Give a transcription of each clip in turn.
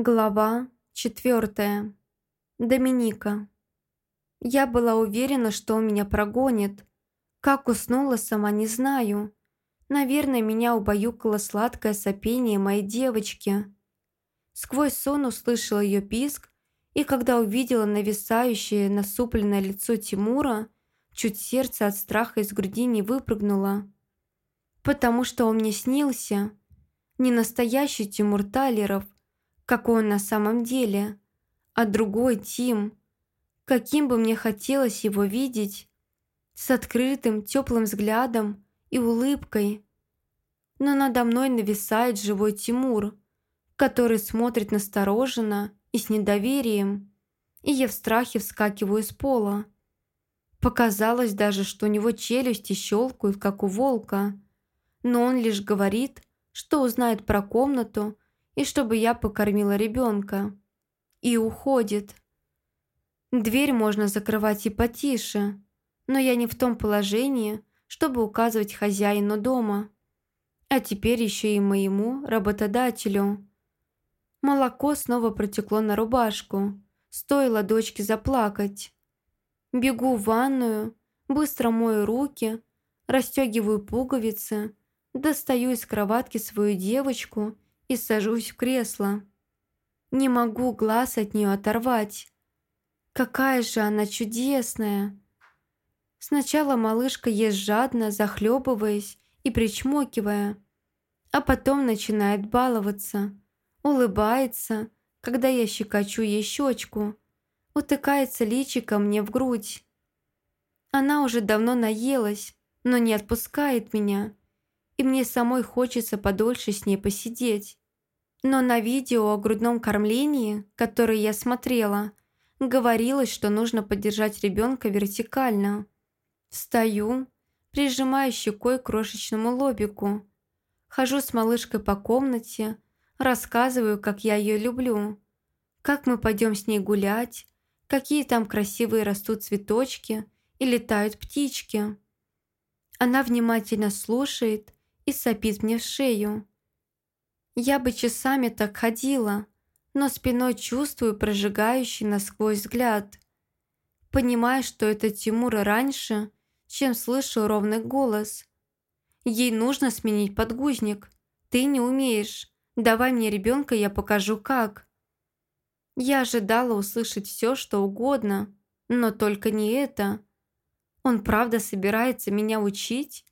Глава четвертая. Доминика. Я была уверена, что меня прогонит. Как уснула, сама не знаю. Наверное, меня убаюкало сладкое сопение моей девочки. Сквозь сон услышала ее писк, и когда увидела нависающее насупленное лицо Тимура, чуть сердце от страха из груди не выпрыгнуло. Потому что он мне снился. Не настоящий Тимур Талеров – какой он на самом деле, а другой Тим. Каким бы мне хотелось его видеть, с открытым, теплым взглядом и улыбкой. Но надо мной нависает живой Тимур, который смотрит настороженно и с недоверием, и я в страхе вскакиваю с пола. Показалось даже, что у него челюсти щелкают, как у волка, но он лишь говорит, что узнает про комнату, и чтобы я покормила ребенка. И уходит. Дверь можно закрывать и потише, но я не в том положении, чтобы указывать хозяину дома. А теперь еще и моему работодателю. Молоко снова протекло на рубашку. Стоило дочке заплакать. Бегу в ванную, быстро мою руки, расстегиваю пуговицы, достаю из кроватки свою девочку и сажусь в кресло. Не могу глаз от нее оторвать. Какая же она чудесная! Сначала малышка ест жадно, захлебываясь и причмокивая, а потом начинает баловаться, улыбается, когда я щекочу ей щечку, утыкается личиком мне в грудь. Она уже давно наелась, но не отпускает меня, и мне самой хочется подольше с ней посидеть. Но на видео о грудном кормлении, которое я смотрела, говорилось, что нужно поддержать ребенка вертикально. Стою, прижимая щекой к крошечному лобику. Хожу с малышкой по комнате, рассказываю, как я ее люблю, как мы пойдем с ней гулять, какие там красивые растут цветочки и летают птички. Она внимательно слушает и сопит мне в шею. Я бы часами так ходила, но спиной чувствую прожигающий насквозь взгляд. Понимаю, что это Тимура раньше, чем слышу ровный голос. Ей нужно сменить подгузник. Ты не умеешь. Давай мне ребенка, я покажу как. Я ожидала услышать все, что угодно, но только не это. Он правда собирается меня учить,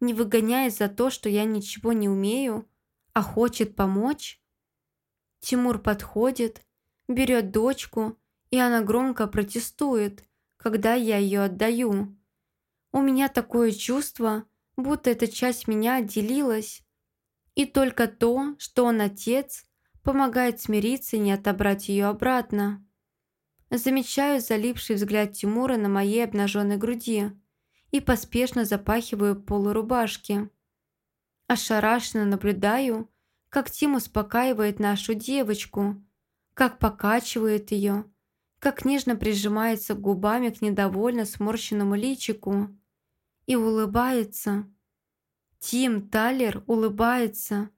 не выгоняя за то, что я ничего не умею, а хочет помочь? Тимур подходит, берет дочку, и она громко протестует, когда я ее отдаю. У меня такое чувство, будто эта часть меня отделилась. И только то, что он отец, помогает смириться и не отобрать ее обратно. Замечаю залипший взгляд Тимура на моей обнаженной груди и поспешно запахиваю полурубашки. Ошарашенно наблюдаю, как Тим успокаивает нашу девочку, как покачивает ее, как нежно прижимается губами к недовольно сморщенному личику и улыбается. Тим Талер улыбается.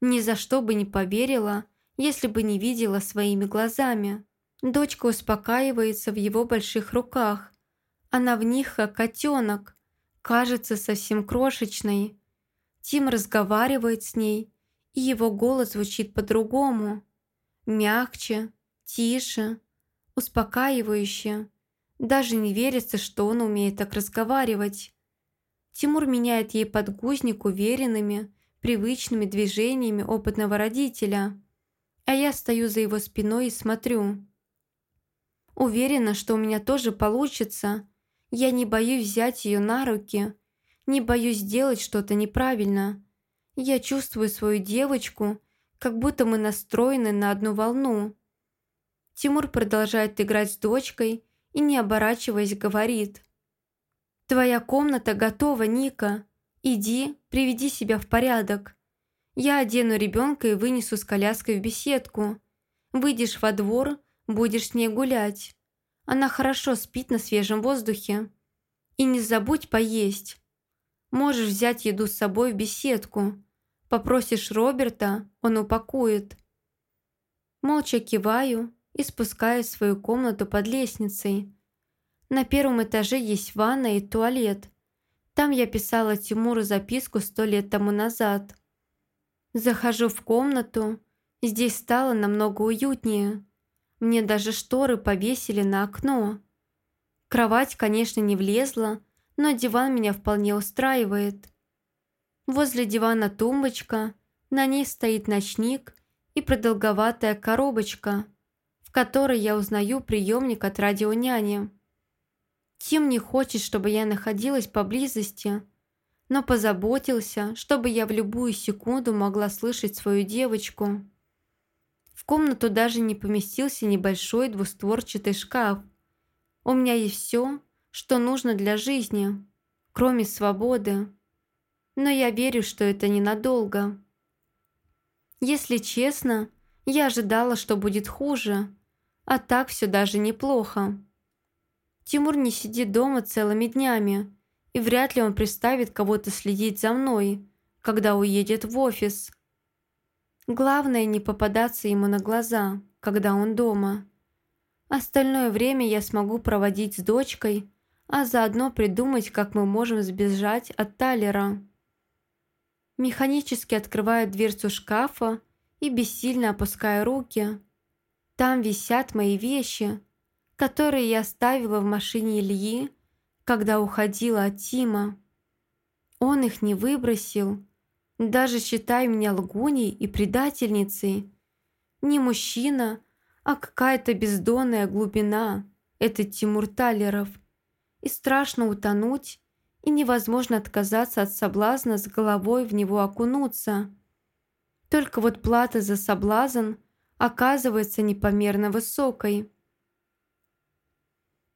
Ни за что бы не поверила, если бы не видела своими глазами. Дочка успокаивается в его больших руках. Она в них, как котенок, кажется совсем крошечной. Тим разговаривает с ней, и его голос звучит по-другому. Мягче, тише, успокаивающе. Даже не верится, что он умеет так разговаривать. Тимур меняет ей подгузник уверенными, привычными движениями опытного родителя. А я стою за его спиной и смотрю. Уверена, что у меня тоже получится. Я не боюсь взять ее на руки – не боюсь сделать что-то неправильно. Я чувствую свою девочку, как будто мы настроены на одну волну. Тимур продолжает играть с дочкой и, не оборачиваясь, говорит. «Твоя комната готова, Ника. Иди, приведи себя в порядок. Я одену ребенка и вынесу с коляской в беседку. Выйдешь во двор, будешь с ней гулять. Она хорошо спит на свежем воздухе. И не забудь поесть. Можешь взять еду с собой в беседку. Попросишь Роберта, он упакует. Молча киваю и спускаюсь в свою комнату под лестницей. На первом этаже есть ванна и туалет. Там я писала Тимуру записку сто лет тому назад. Захожу в комнату. Здесь стало намного уютнее. Мне даже шторы повесили на окно. Кровать, конечно, не влезла, но диван меня вполне устраивает. Возле дивана тумбочка, на ней стоит ночник и продолговатая коробочка, в которой я узнаю приемник от радионяни. Тим не хочет, чтобы я находилась поблизости, но позаботился, чтобы я в любую секунду могла слышать свою девочку. В комнату даже не поместился небольшой двустворчатый шкаф. У меня есть все, что нужно для жизни, кроме свободы. Но я верю, что это ненадолго. Если честно, я ожидала, что будет хуже, а так все даже неплохо. Тимур не сидит дома целыми днями, и вряд ли он приставит кого-то следить за мной, когда уедет в офис. Главное не попадаться ему на глаза, когда он дома. Остальное время я смогу проводить с дочкой, а заодно придумать, как мы можем сбежать от Талера. Механически открываю дверцу шкафа и бессильно опускаю руки. Там висят мои вещи, которые я оставила в машине Ильи, когда уходила от Тима. Он их не выбросил, даже считая меня лгуней и предательницей. Не мужчина, а какая-то бездонная глубина, этот Тимур Талеров. И страшно утонуть, и невозможно отказаться от соблазна с головой в него окунуться. Только вот плата за соблазн оказывается непомерно высокой.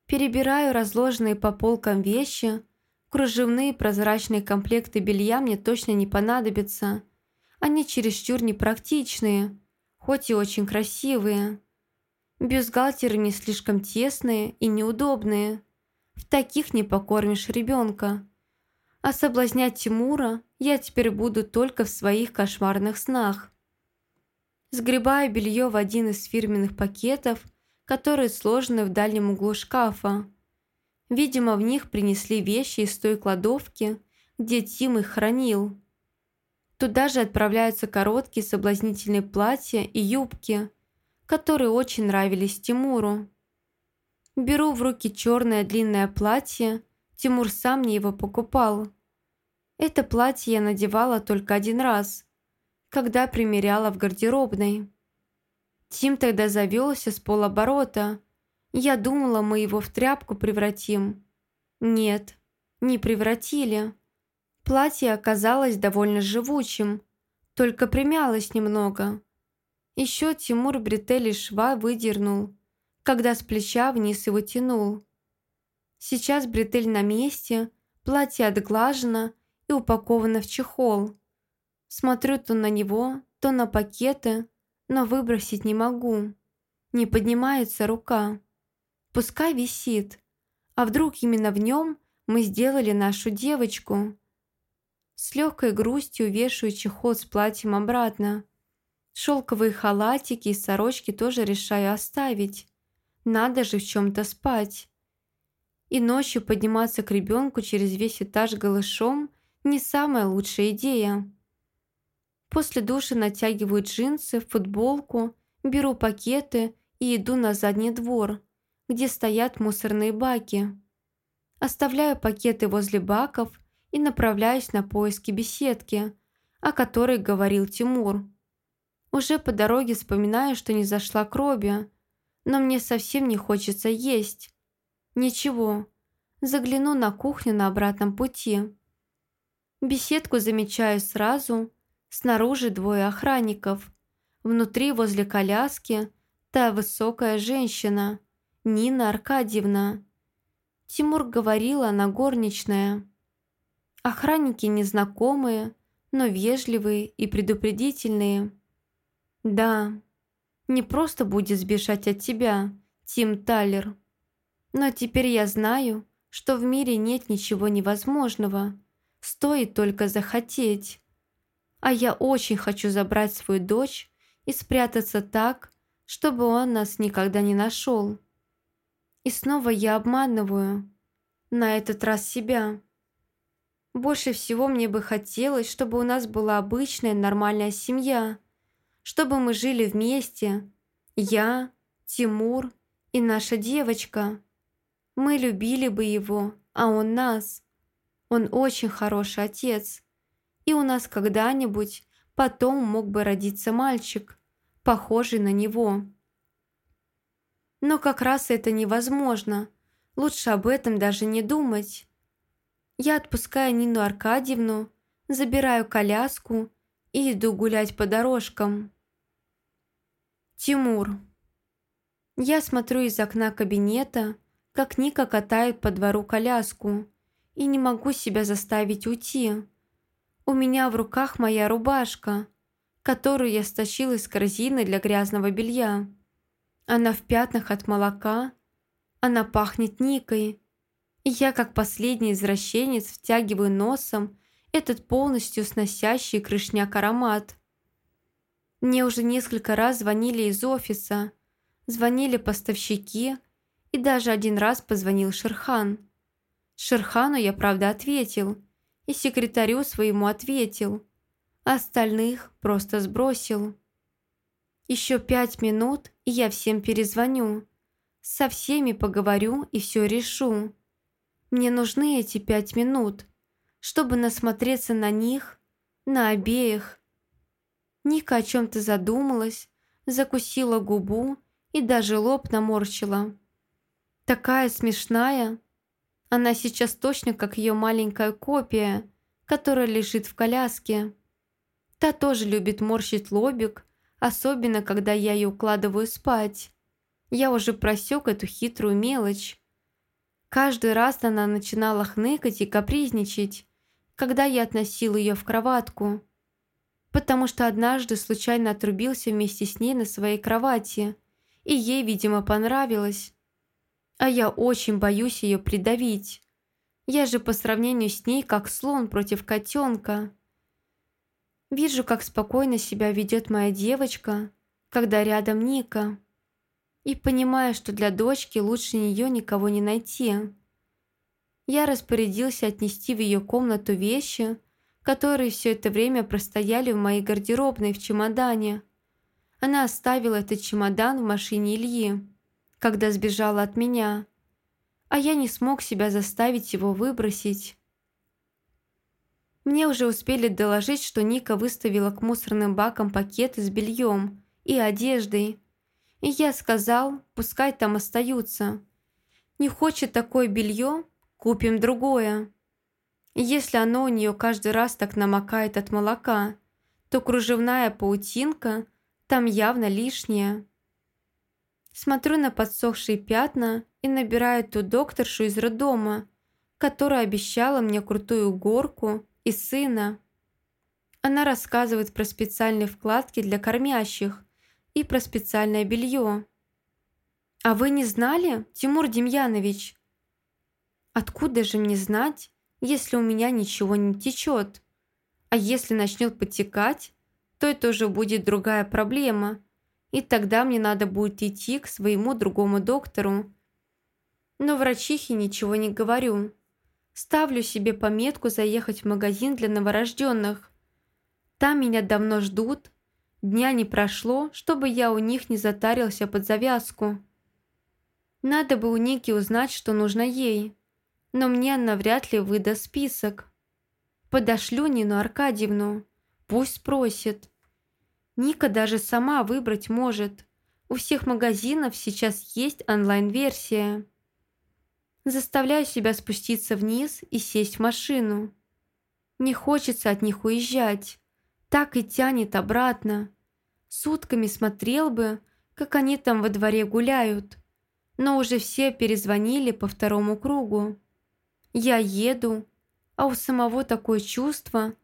Перебираю разложенные по полкам вещи. Кружевные прозрачные комплекты белья мне точно не понадобятся. Они чересчур непрактичные, хоть и очень красивые. Бюстгальтеры не слишком тесные и неудобные. Таких не покормишь ребенка. А соблазнять Тимура я теперь буду только в своих кошмарных снах. Сгребаю белье в один из фирменных пакетов – которые сложены в дальнем углу шкафа. Видимо, в них принесли вещи из той кладовки, где Тим их хранил. Туда же отправляются короткие соблазнительные платья и юбки, которые очень нравились Тимуру. Беру в руки черное длинное платье, Тимур сам мне его покупал. Это платье я надевала только один раз, когда примеряла в гардеробной. Тим тогда завелся с полоборота. Я думала, мы его в тряпку превратим. Нет, не превратили. Платье оказалось довольно живучим, только примялось немного. Еще Тимур бретели шва выдернул, когда с плеча вниз его тянул. Сейчас бретель на месте, платье отглажено и упаковано в чехол. Смотрю то на него, то на пакеты, но выбросить не могу. Не поднимается рука. Пускай висит. А вдруг именно в нем мы сделали нашу девочку? С легкой грустью вешаю чехол с платьем обратно. Шелковые халатики и сорочки тоже решаю оставить. Надо же в чем-то спать. И ночью подниматься к ребенку через весь этаж голышом не самая лучшая идея. После душа натягиваю джинсы, футболку, беру пакеты и иду на задний двор, где стоят мусорные баки. Оставляю пакеты возле баков и направляюсь на поиски беседки, о которой говорил Тимур. Уже по дороге вспоминаю, что не зашла к Робе, но мне совсем не хочется есть. Ничего, загляну на кухню на обратном пути. Беседку замечаю сразу – Снаружи двое охранников. Внутри, возле коляски, та высокая женщина, Нина Аркадьевна. Тимур говорил, она горничная. Охранники незнакомые, но вежливые и предупредительные. Да, не просто будет сбежать от тебя, Тим Талер. Но теперь я знаю, что в мире нет ничего невозможного. Стоит только захотеть. А я очень хочу забрать свою дочь и спрятаться так, чтобы он нас никогда не нашел. И снова я обманываю, на этот раз себя. Больше всего мне бы хотелось, чтобы у нас была обычная нормальная семья, чтобы мы жили вместе, я, Тимур и наша девочка. Мы любили бы его, а он нас. Он очень хороший отец. И у нас когда-нибудь потом мог бы родиться мальчик, похожий на него. Но как раз это невозможно. Лучше об этом даже не думать. Я отпускаю Нину Аркадьевну, забираю коляску и иду гулять по дорожкам. Тимур. Я смотрю из окна кабинета, как Ника катает по двору коляску, и не могу себя заставить уйти. У меня в руках моя рубашка, которую я стащил из корзины для грязного белья. Она в пятнах от молока, она пахнет Никой, и я, как последний извращенец, втягиваю носом этот полностью сносящий крышняк аромат. Мне уже несколько раз звонили из офиса, звонили поставщики, и даже один раз позвонил Шерхан. Шерхану я, правда, ответил, и секретарю своему ответил, а остальных просто сбросил. Еще пять минут, и я всем перезвоню. Со всеми поговорю и все решу. Мне нужны эти пять минут, чтобы насмотреться на них, на обеих. Ника о чем-то задумалась, закусила губу и даже лоб наморщила. Такая смешная. Она сейчас точно как ее маленькая копия, которая лежит в коляске. Та тоже любит морщить лобик, особенно когда я ее укладываю спать. Я уже просек эту хитрую мелочь. Каждый раз она начинала хныкать и капризничать, когда я относил ее в кроватку. Потому что однажды случайно отрубился вместе с ней на своей кровати, и ей, видимо, понравилось. А я очень боюсь ее придавить. Я же по сравнению с ней как слон против котенка. Вижу, как спокойно себя ведет моя девочка, когда рядом Ника и понимая, что для дочки лучше нее никого не найти. Я распорядился отнести в ее комнату вещи, которые все это время простояли в моей гардеробной в чемодане. Она оставила этот чемодан в машине Ильи, когда сбежала от меня, а я не смог себя заставить его выбросить. Мне уже успели доложить, что Ника выставила к мусорным бакам пакеты с бельем и одеждой, и я сказал, пускай там остаются. Не хочет такое белье, купим другое. если оно у нее каждый раз так намокает от молока, то кружевная паутинка там явно лишняя. Смотрю на подсохшие пятна и набираю ту докторшу из роддома, которая обещала мне крутую горку и сына. Она рассказывает про специальные вкладки для кормящих, и про специальное белье. «А вы не знали, Тимур Демьянович?» «Откуда же мне знать, если у меня ничего не течет? А если начнет потекать, то это уже будет другая проблема, и тогда мне надо будет идти к своему другому доктору. Но врачихе ничего не говорю. Ставлю себе пометку заехать в магазин для новорожденных. Там меня давно ждут, Дня не прошло, чтобы я у них не затарился под завязку. Надо бы у Ники узнать, что нужно ей. Но мне она вряд ли выдаст список. Подошлю Нину Аркадьевну. Пусть спросит. Ника даже сама выбрать может. У всех магазинов сейчас есть онлайн-версия. Заставляю себя спуститься вниз и сесть в машину. Не хочется от них уезжать так и тянет обратно. Сутками смотрел бы, как они там во дворе гуляют. Но уже все перезвонили по второму кругу. Я еду, а у самого такое чувство,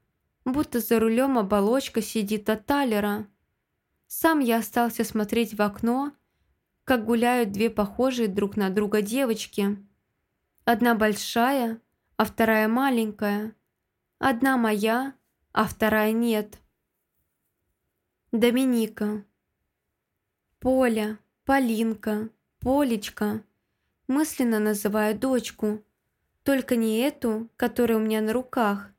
будто за рулем оболочка сидит от талера. Сам я остался смотреть в окно, как гуляют две похожие друг на друга девочки. Одна большая, а вторая маленькая. Одна моя, а вторая нет. Доминика. Поля, Полинка, Полечка. Мысленно называю дочку. Только не эту, которая у меня на руках.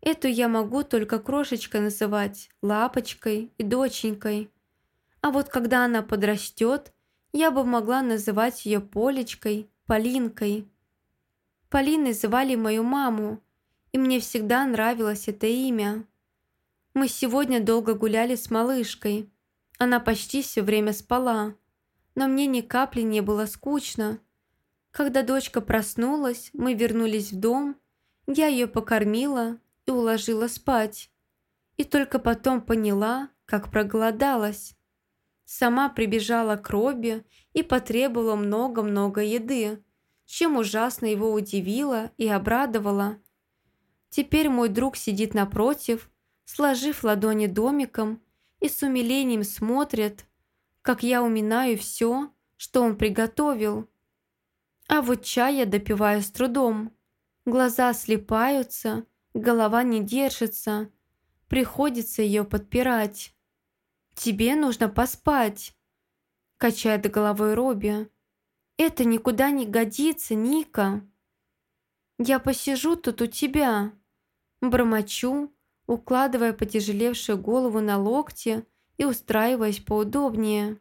Эту я могу только крошечкой называть, лапочкой и доченькой. А вот когда она подрастет, я бы могла называть ее Полечкой, Полинкой. Полиной звали мою маму, и мне всегда нравилось это имя. Мы сегодня долго гуляли с малышкой. Она почти все время спала, но мне ни капли не было скучно. Когда дочка проснулась, мы вернулись в дом, я ее покормила и уложила спать. И только потом поняла, как проголодалась. Сама прибежала к Робби и потребовала много-много еды, чем ужасно его удивила и обрадовала. Теперь мой друг сидит напротив, сложив ладони домиком и с умилением смотрит, как я уминаю все, что он приготовил. А вот чай я допиваю с трудом. Глаза слепаются, голова не держится, приходится ее подпирать. «Тебе нужно поспать», – качает головой Робби. «Это никуда не годится, Ника». «Я посижу тут у тебя», – бормочу, укладывая потяжелевшую голову на локти и устраиваясь поудобнее.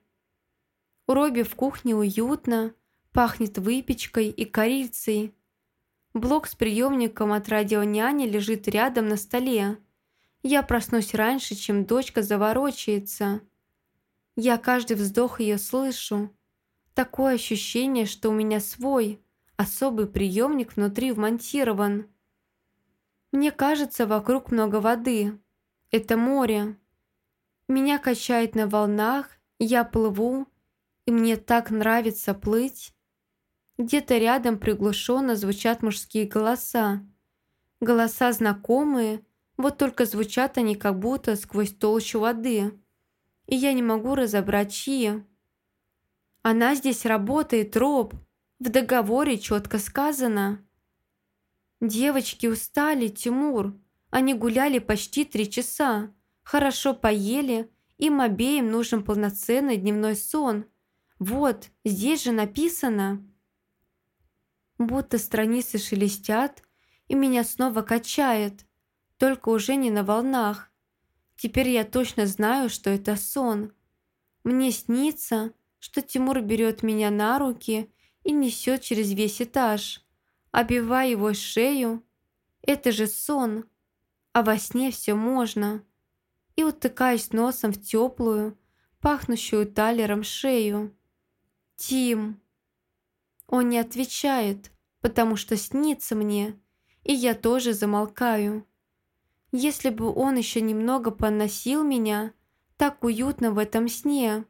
У Робби в кухне уютно, пахнет выпечкой и корицей. Блок с приемником от радионяни лежит рядом на столе. Я проснусь раньше, чем дочка заворочается. Я каждый вздох ее слышу. Такое ощущение, что у меня свой, особый приемник внутри вмонтирован. Мне кажется, вокруг много воды. Это море. Меня качает на волнах, я плыву, и мне так нравится плыть. Где-то рядом приглушенно звучат мужские голоса. Голоса знакомые, вот только звучат они как будто сквозь толщу воды. И я не могу разобрать, чьи. Она здесь работает, Роб. В договоре четко сказано. Девочки устали, Тимур. Они гуляли почти три часа. Хорошо поели. Им обеим нужен полноценный дневной сон. Вот, здесь же написано. Будто страницы шелестят, и меня снова качает только уже не на волнах. Теперь я точно знаю, что это сон. Мне снится, что Тимур берет меня на руки и несет через весь этаж, обивая его шею. Это же сон, а во сне все можно. И утыкаюсь носом в теплую, пахнущую талером шею. «Тим!» Он не отвечает, потому что снится мне, и я тоже замолкаю. Если бы он еще немного поносил меня, так уютно в этом сне.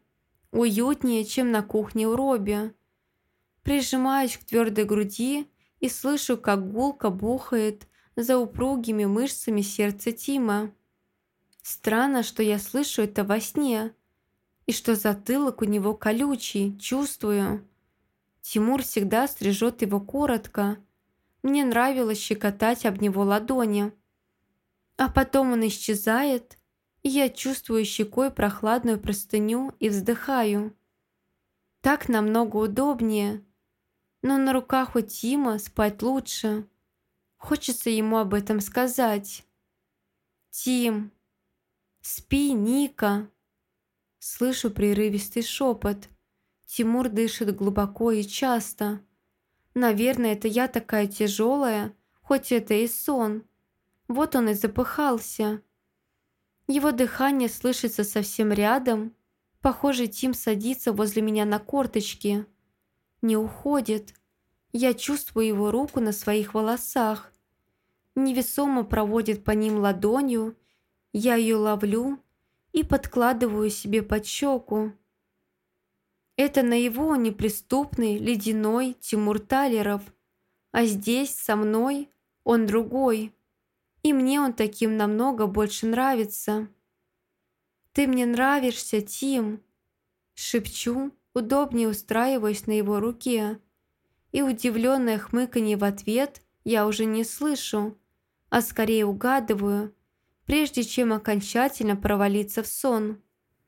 Уютнее, чем на кухне у Робби. Прижимаюсь к твердой груди и слышу, как гулко бухает за упругими мышцами сердце Тима. Странно, что я слышу это во сне, и что затылок у него колючий, чувствую. Тимур всегда стрижет его коротко. Мне нравилось щекотать об него ладони. А потом он исчезает, и я чувствую щекой прохладную простыню и вздыхаю. Так намного удобнее. Но на руках у Тима спать лучше. Хочется ему об этом сказать. «Тим! Спи, Ника!» Слышу прерывистый шепот. Тимур дышит глубоко и часто. Наверное, это я такая тяжелая, хоть это и сон. Вот он и запыхался. Его дыхание слышится совсем рядом. Похоже, Тим садится возле меня на корточки. Не уходит. Я чувствую его руку на своих волосах. Невесомо проводит по ним ладонью. Я ее ловлю и подкладываю себе под щеку. Это на его неприступный, ледяной Тимур Талеров. А здесь, со мной, он другой. И мне он таким намного больше нравится. «Ты мне нравишься, Тим!» Шепчу, удобнее устраиваясь на его руке. И удивленное хмыканье в ответ я уже не слышу, а скорее угадываю, прежде чем окончательно провалиться в сон.